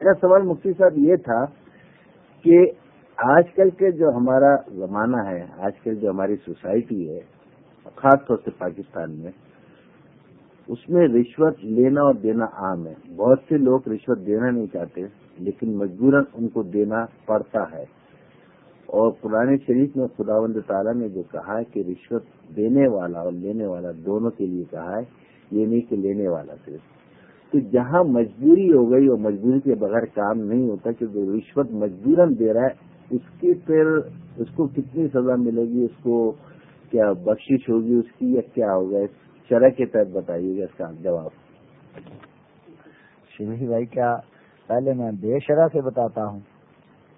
میرا سوال مفتی صاحب یہ تھا کہ آج کل کے جو ہمارا زمانہ ہے، آج کل جو ہماری سوسائٹی ہے، خاص طور سے پاکستان میں، اس میں رشوت لینا اور دینا عام ہے۔ بہت سے لوگ رشوت دینا نہیں چاہتے، لیکن مجبوراً ان کو دینا پڑتا ہے۔ اور قرآن شریف میں خداوند تعالیٰ نے جو کہا ہے کہ رشوت دینے والا اور لینے والا دونوں کے لیے کہا ہے، یہ نہیں کہ لینے والا صرف۔ تو جہاں مجبوری ہو گئی اور مجبوری کے بغیر کام نہیں ہوتا کہ جو رشوت مجبوراً دے رہا ہے، اس کی پھر اس کو کتنی سزا ملے گی؟ اس کو کیا بخشش ہوگی؟ اس کی یا کیا ہوگا؟ شرح کے تحت بتائیے گا اس کا جواب۔ شیوی بھائی، کیا پہلے میں بے شرح سے بتاتا ہوں؟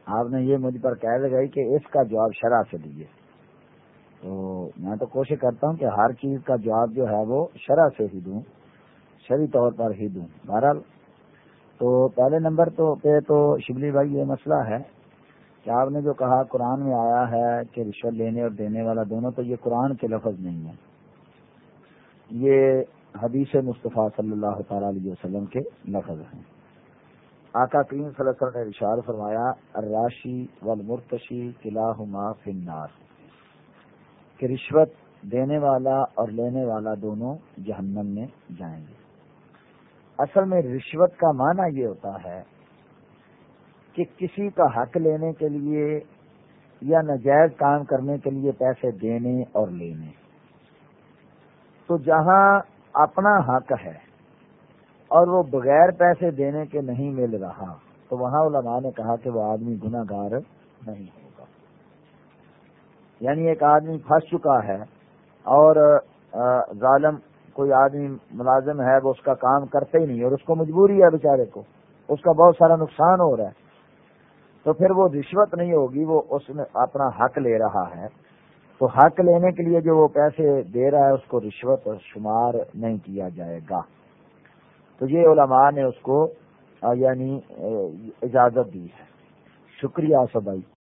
آپ نے یہ مجھ پر کہہ لگائی کہ اس کا جواب شرح سے دیجیے تو میں تو کوشش کرتا ہوں کہ ہر چیز کا جواب جو ہے وہ شرح سے ہی دوں۔ شری طور پر ہی دوں۔ بہرحال تو پہلے نمبر تو پہ تو شبلی بھائی یہ مسئلہ ہے کہ آپ نے جو کہا قرآن میں آیا ہے کہ رشوت لینے اور دینے والا دونوں تو یہ قرآن کے لفظ نہیں ہے یہ حدیث مصطفیٰ صلی اللہ تعالی علیہ وسلم کے لفظ ہیں۔ آقا کریم صلی اللہ علیہ وسلم نے اشار فرمایا، الراشی والمرتشی قلعہ فنار کہ رشوت دینے والا اور لینے والا دونوں جہنم میں جائیں گے۔ اصل میں رشوت کا معنی یہ ہوتا ہے کہ کسی کا حق لینے کے لیے یا نجائز کام کرنے کے لیے پیسے دینے اور لینے۔ تو جہاں اپنا حق ہے اور وہ بغیر پیسے دینے کے نہیں مل رہا، تو وہاں علماء نے کہا کہ وہ آدمی گناہ گار نہیں ہوگا۔ یعنی ایک آدمی پھنس چکا ہے اور ظالم کوئی آدمی ملازم ہے، وہ اس کا کام کرتے ہی نہیں، اور اس کو مجبوری ہے بیچارے کو۔ اس کا بہت سارا نقصان ہو رہا ہے۔ تو پھر وہ رشوت نہیں ہوگی، وہ اس میں اپنا حق لے رہا ہے۔ تو حق لینے کے لیے جو وہ پیسے دے رہا ہے، اس کو رشوت شمار نہیں کیا جائے گا۔ تو یہ علماء نے اس کو یعنی اجازت دی ہے۔ شکریہ سبائی۔